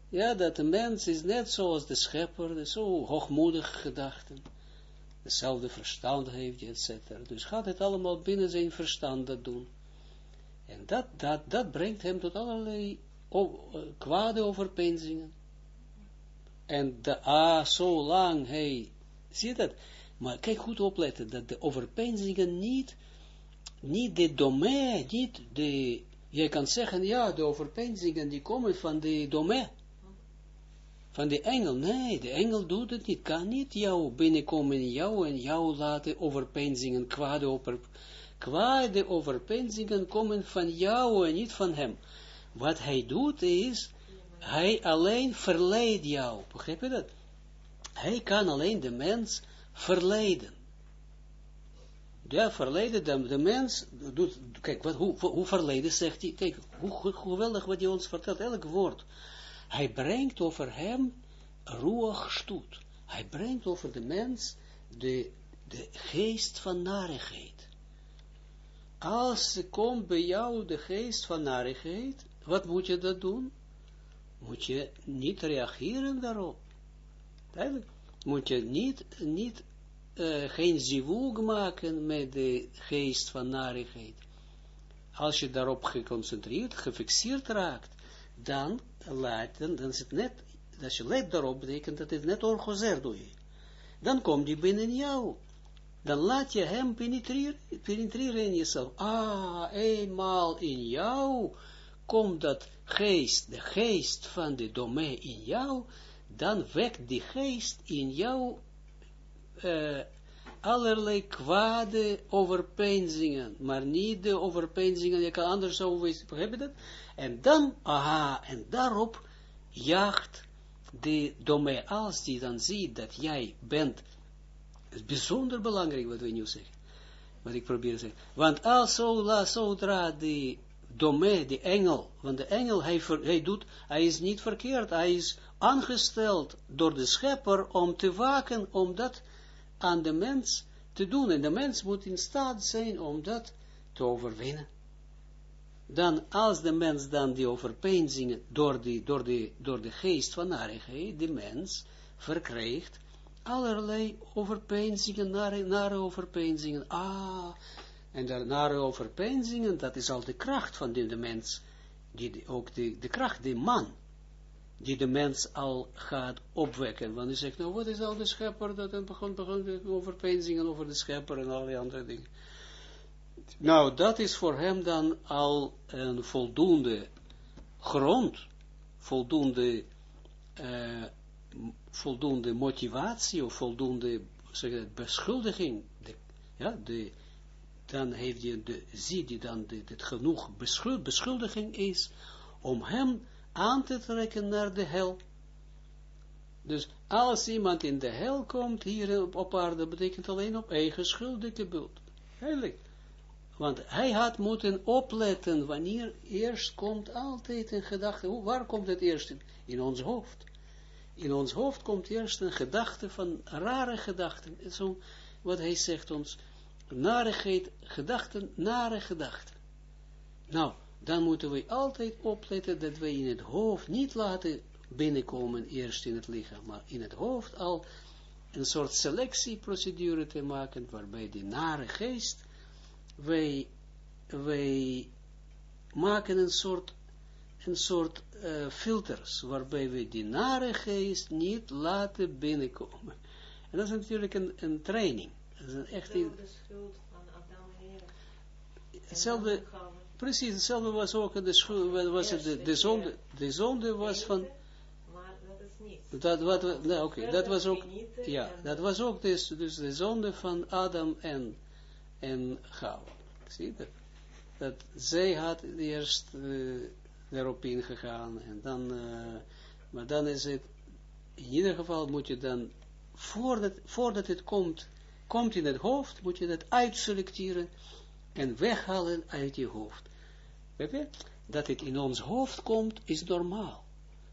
ja, dat de mens is net zoals de schepper, zo hoogmoedig gedachten, dezelfde verstand heeft, etc. Dus gaat het allemaal binnen zijn verstand dat doen. En dat, dat, dat brengt hem tot allerlei kwade overpeinzingen. En de, ah, zo lang, hij, zie dat? Maar kijk goed opletten, dat de overpeinzingen niet, niet de domein, niet de, jij kan zeggen, ja, de overpeinzingen die komen van de domein van de engel. Nee, de engel doet het niet, kan niet jou binnenkomen in jou en jou laten overpeinzingen, kwade, over, kwade overpeinzingen komen van jou en niet van hem. Wat hij doet is, hij alleen verleidt jou. Begrijp je dat? Hij kan alleen de mens verleiden. Ja, verleiden, de, de mens doet, kijk, wat, hoe, hoe verleiden zegt hij, kijk, hoe, geweldig wat hij ons vertelt, elk woord. Hij brengt over hem roeg stoet. Hij brengt over de mens de, de geest van narigheid. Als komt bij jou de geest van narigheid, wat moet je dat doen? Moet je niet reageren daarop. Duidelijk. moet je niet, niet uh, geen zivug maken met de geest van narigheid. Als je daarop geconcentreerd, gefixeerd raakt, dan laat, dan, dan is het net, als je let daarop, betekent dat het net orgozer doe je. Dan komt die binnen jou. Dan laat je hem penetreren, penetreren in jezelf. Ah, eenmaal in jou komt dat geest, de geest van de domein in jou, dan wekt die geest in jou uh, allerlei kwade overpeinzingen, maar niet de overpeinzingen, je kan anders over, begrijp je dat? En dan, aha, en daarop jaagt de domein, als die dan ziet dat jij bent, is bijzonder belangrijk wat we nu zeggen, wat ik probeer te zeggen. Want als zo, zodra de domein, de engel, want de engel, hij, hij doet, hij is niet verkeerd, hij is aangesteld door de schepper om te waken, om dat aan de mens te doen. En de mens moet in staat zijn om dat te overwinnen. Dan, als de mens dan die overpeinzingen door, die, door, die, door de geest van narigheid, de mens verkrijgt allerlei overpeinzingen, nare, nare overpeinzingen. Ah, en nare overpeinzingen, dat is al de kracht van de, mens, die, ook de, de kracht, de man, die de mens al gaat opwekken. Want hij zegt, nou wat is al de schepper, dat en begon, begon overpeinzingen over de schepper en allerlei andere dingen. Nou, dat is voor hem dan al een voldoende grond, voldoende, uh, voldoende motivatie of voldoende zeg beschuldiging. De, ja, de, dan heeft je de, zie je dan dat het genoeg beschuldiging is om hem aan te trekken naar de hel. Dus als iemand in de hel komt, hier op aarde, betekent alleen op eigen schuld dikke bult. Heilig. Want hij had moeten opletten wanneer eerst komt altijd een gedachte. waar komt het eerst in? In ons hoofd. In ons hoofd komt eerst een gedachte van rare gedachten. Zo, wat hij zegt ons, narigheid, gedachten, nare gedachten. Nou, dan moeten we altijd opletten dat we in het hoofd niet laten binnenkomen eerst in het lichaam, maar in het hoofd al een soort selectieprocedure te maken, waarbij die nare geest, wij, wij maken een soort, een soort uh, filters, waarbij we die nare geest niet laten binnenkomen. En dat is natuurlijk een, een training. Dat is een echt... De schuld van Adam en Hetzelfde... Precies, hetzelfde was ook de, was het de, de, zonde, de zonde was van... Maar dat is niet. Dat, wat, nee, oké, dat was ook, ja, dat was ook dus, dus de zonde van Adam en, en Gaal. Zie je dat? zij had eerst uh, erop ingegaan en dan, uh, maar dan is het, in ieder geval moet je dan, voordat, voordat het komt, komt in het hoofd, moet je dat uitselecteren en weghalen uit je hoofd. Dat het in ons hoofd komt, is normaal.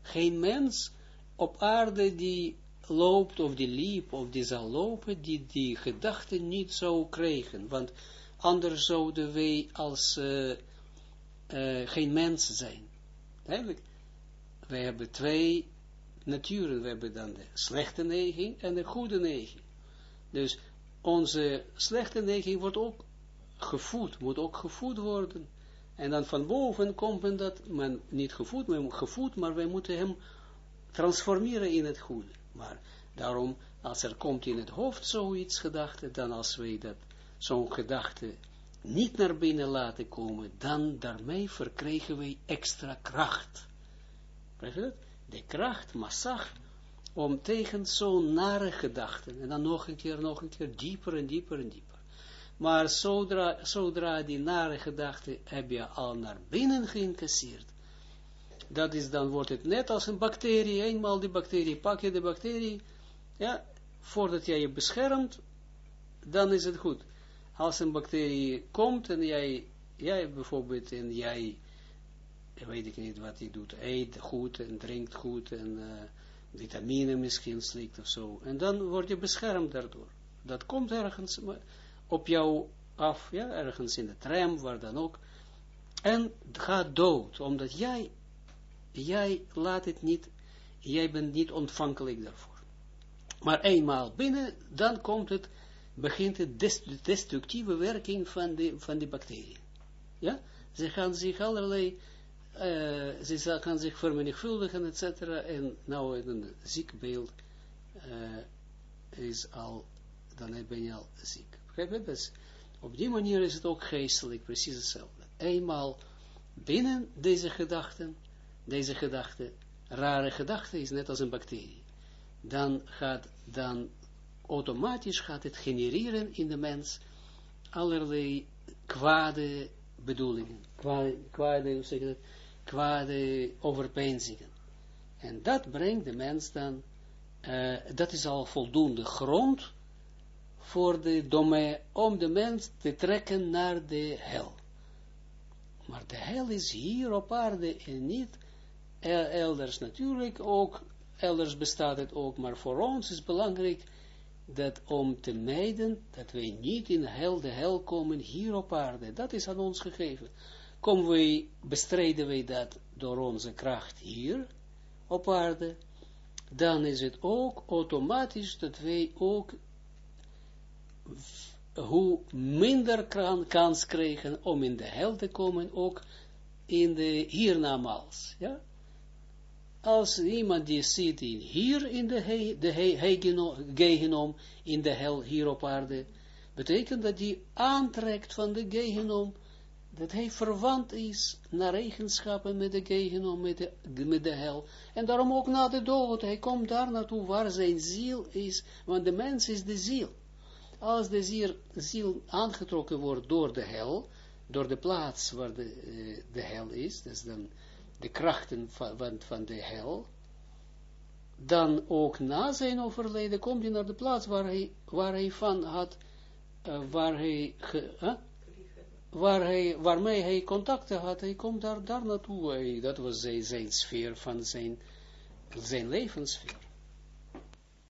Geen mens op aarde die loopt, of die liep, of die zal lopen, die die gedachten niet zou krijgen. Want anders zouden wij als uh, uh, geen mensen zijn. Eigenlijk, wij hebben twee naturen. We hebben dan de slechte neiging en de goede neiging. Dus onze slechte neiging wordt ook gevoed, moet ook gevoed worden. En dan van boven komt men dat, men niet gevoed, men gevoed, maar wij moeten hem transformeren in het goede. Maar daarom, als er komt in het hoofd zoiets gedachte, dan als wij dat, zo'n gedachte niet naar binnen laten komen, dan daarmee verkrijgen wij extra kracht. De kracht, massag, om tegen zo'n nare gedachten, en dan nog een keer, nog een keer, dieper en dieper en dieper. Maar zodra, zodra die nare gedachte heb je al naar binnen geïncasseerd, dat is dan wordt het net als een bacterie, eenmaal die bacterie, pak je de bacterie, ja, voordat jij je beschermt, dan is het goed. Als een bacterie komt en jij, jij bijvoorbeeld, en jij, weet ik niet wat hij doet, eet goed en drinkt goed en uh, vitamine misschien slikt of zo, en dan word je beschermd daardoor. Dat komt ergens, op jou af, ja, ergens in de tram, waar dan ook, en gaat dood, omdat jij, jij laat het niet, jij bent niet ontvankelijk daarvoor. Maar eenmaal binnen, dan komt het, begint de destructieve werking van de, van die bacteriën. Ja? Ze gaan zich allerlei, uh, ze gaan zich vermenigvuldigen, et cetera, en nou een ziekbeeld uh, is al, dan ben je al ziek. Begrijp je? Dus op die manier is het ook geestelijk, precies hetzelfde. Eenmaal binnen deze gedachten, deze gedachte, rare gedachte is net als een bacterie, dan gaat, dan automatisch gaat het genereren in de mens allerlei kwade bedoelingen, kwade, kwade, hoe dat, kwade overpeinzingen. En dat brengt de mens dan, uh, dat is al voldoende grond voor de domein, om de mens te trekken naar de hel. Maar de hel is hier op aarde en niet elders natuurlijk ook, elders bestaat het ook, maar voor ons is belangrijk dat om te mijden, dat wij niet in hel, de hel komen hier op aarde. Dat is aan ons gegeven. Komen wij, bestrijden wij dat door onze kracht hier op aarde, dan is het ook automatisch dat wij ook hoe minder kans krijgen om in de hel te komen, ook in de hiernamaals. Ja? Als iemand die zit in hier in de, he, de in de hel hier op aarde, betekent dat hij aantrekt van de gehenom, dat hij verwant is naar eigenschappen met de gehenom, met de, met de hel. En daarom ook na de dood, hij komt daar naartoe waar zijn ziel is, want de mens is de ziel als de ziel, aangetrokken wordt door de hel, door de plaats waar de, uh, de hel is, dus dan de krachten van, van, de hel, dan ook na zijn overleden komt hij naar de plaats waar hij, waar hij van had, uh, waar hij, waar hij, waarmee hij contacten had, hij komt daar, daar naartoe, dat was zijn, zijn sfeer van zijn, zijn levenssfeer.